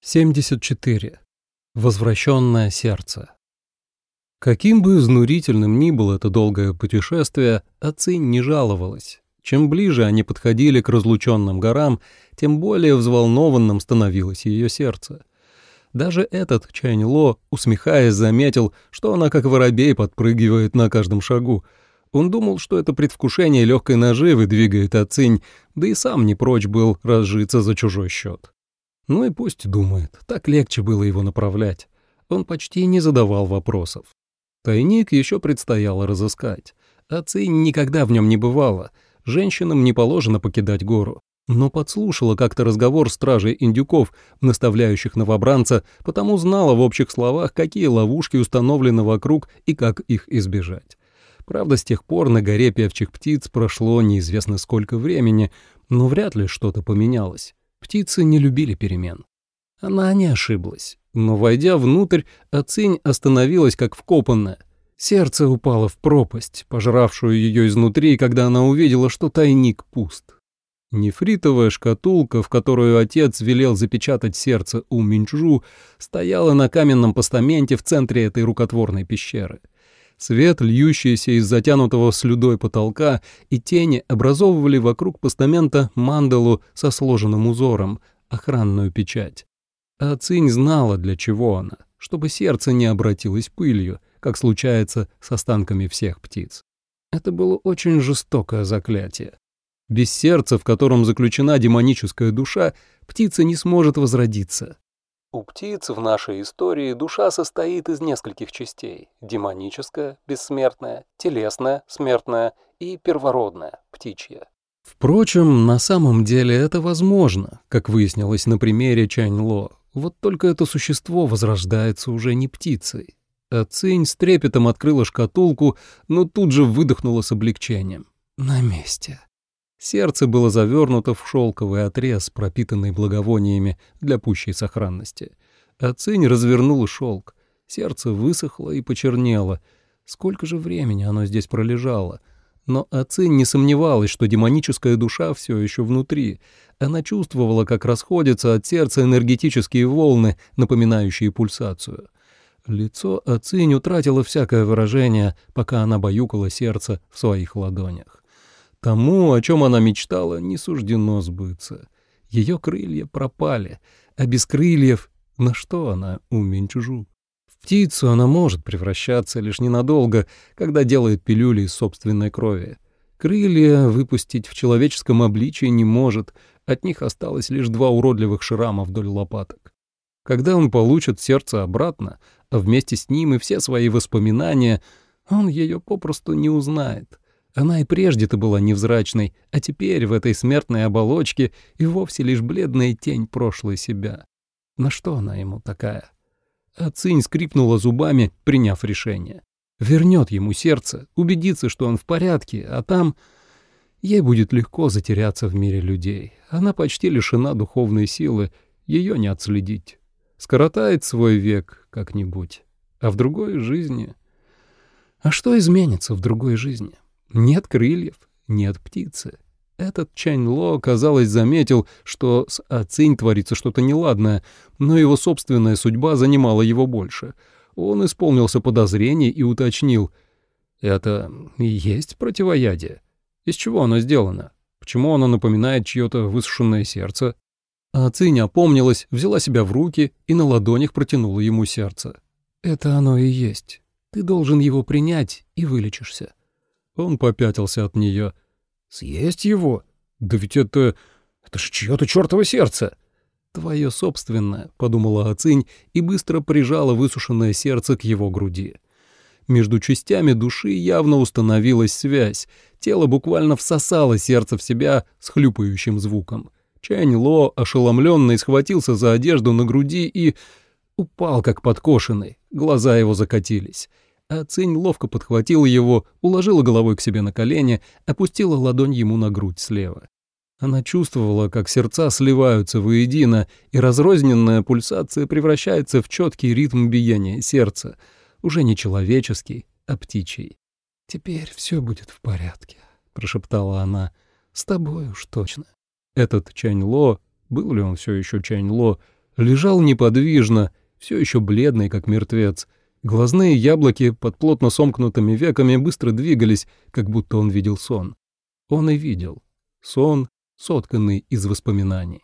74. Возвращенное сердце. Каким бы изнурительным ни было это долгое путешествие, Ацинь не жаловалась. Чем ближе они подходили к разлученным горам, тем более взволнованным становилось ее сердце. Даже этот Чаньло, усмехаясь, заметил, что она как воробей подпрыгивает на каждом шагу. Он думал, что это предвкушение легкой наживы двигает Ацинь, да и сам не прочь был разжиться за чужой счет. Ну и пусть думает, так легче было его направлять. Он почти не задавал вопросов. Тайник еще предстояло разыскать. А Цинь никогда в нем не бывало. Женщинам не положено покидать гору. Но подслушала как-то разговор стражей индюков, наставляющих новобранца, потому знала в общих словах, какие ловушки установлены вокруг и как их избежать. Правда, с тех пор на горе певчих птиц прошло неизвестно сколько времени, но вряд ли что-то поменялось. Птицы не любили перемен. Она не ошиблась, но, войдя внутрь, Ацинь остановилась как вкопанная. Сердце упало в пропасть, пожравшую ее изнутри, когда она увидела, что тайник пуст. Нефритовая шкатулка, в которую отец велел запечатать сердце у Минчжу, стояла на каменном постаменте в центре этой рукотворной пещеры. Свет, льющийся из затянутого слюдой потолка, и тени образовывали вокруг постамента мандалу со сложенным узором, охранную печать. А Цинь знала, для чего она, чтобы сердце не обратилось пылью, как случается с останками всех птиц. Это было очень жестокое заклятие. Без сердца, в котором заключена демоническая душа, птица не сможет возродиться. У птиц в нашей истории душа состоит из нескольких частей – демоническая, бессмертная, телесная, смертная и первородная, птичья. Впрочем, на самом деле это возможно, как выяснилось на примере Чаньло. Вот только это существо возрождается уже не птицей. А Цинь с трепетом открыла шкатулку, но тут же выдохнула с облегчением. На месте. Сердце было завернуто в шелковый отрез, пропитанный благовониями для пущей сохранности. Ацинь развернула шелк. Сердце высохло и почернело. Сколько же времени оно здесь пролежало? Но Ацинь не сомневалась, что демоническая душа все еще внутри. Она чувствовала, как расходятся от сердца энергетические волны, напоминающие пульсацию. Лицо Ацинь утратило всякое выражение, пока она баюкала сердце в своих ладонях. Тому, о чем она мечтала, не суждено сбыться. Ее крылья пропали, а без крыльев на что она у Минчужу? В птицу она может превращаться лишь ненадолго, когда делает пилюли из собственной крови. Крылья выпустить в человеческом обличии не может, от них осталось лишь два уродливых шрама вдоль лопаток. Когда он получит сердце обратно, а вместе с ним и все свои воспоминания, он ее попросту не узнает — она и прежде-то была невзрачной, а теперь в этой смертной оболочке и вовсе лишь бледная тень прошлой себя. На что она ему такая? А скрипнула зубами, приняв решение. Вернет ему сердце, убедится, что он в порядке, а там... Ей будет легко затеряться в мире людей. Она почти лишена духовной силы, ее не отследить. Скоротает свой век как-нибудь. А в другой жизни... А что изменится в другой жизни? Нет крыльев, нет птицы. Этот Чань-Ло, казалось, заметил, что с Ацинь творится что-то неладное, но его собственная судьба занимала его больше. Он исполнился подозрений и уточнил. «Это и есть противоядие? Из чего оно сделано? Почему оно напоминает чье-то высушенное сердце?» Ацинь опомнилась, взяла себя в руки и на ладонях протянула ему сердце. «Это оно и есть. Ты должен его принять и вылечишься». Он попятился от нее. «Съесть его? Да ведь это... это ж чьё-то чёртово сердце!» «Твое собственное», — подумала Ацинь и быстро прижала высушенное сердце к его груди. Между частями души явно установилась связь. Тело буквально всосало сердце в себя с хлюпающим звуком. Чань Ло, ошеломленный, схватился за одежду на груди и... упал, как подкошенный. Глаза его закатились а Цинь ловко подхватила его, уложила головой к себе на колени, опустила ладонь ему на грудь слева. Она чувствовала, как сердца сливаются воедино, и разрозненная пульсация превращается в четкий ритм биения сердца, уже не человеческий, а птичий. «Теперь все будет в порядке», — прошептала она. «С тобой уж точно». Этот Чань-Ло, был ли он все еще Чань-Ло, Лежал неподвижно, все еще бледный, как мертвец. Глазные яблоки под плотно сомкнутыми веками быстро двигались, как будто он видел сон. Он и видел. Сон, сотканный из воспоминаний.